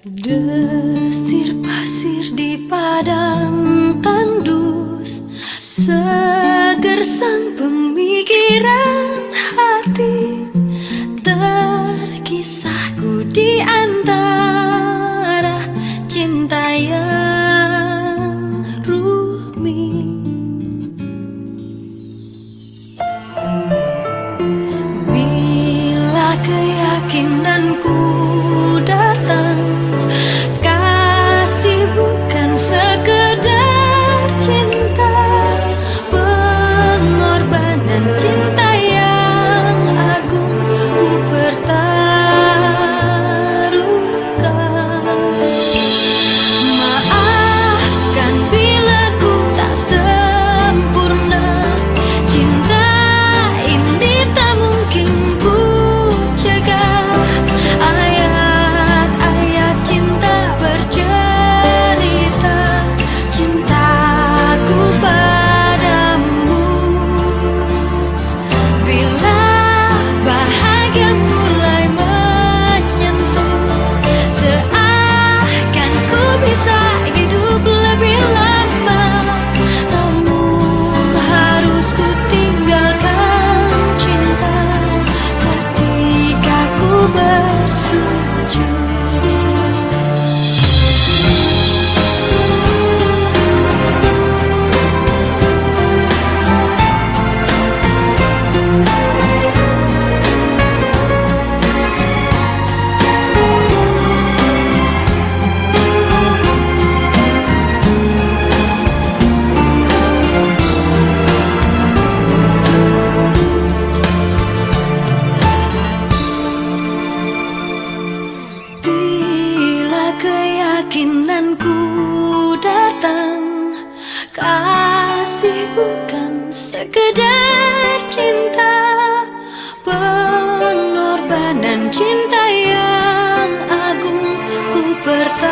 Desir pasir di padang tandus Seger sang pemikiran hati Terkisahku. ku datang Kasih bukan sekedar cinta Pengorbanan cinta yang agung ku pertama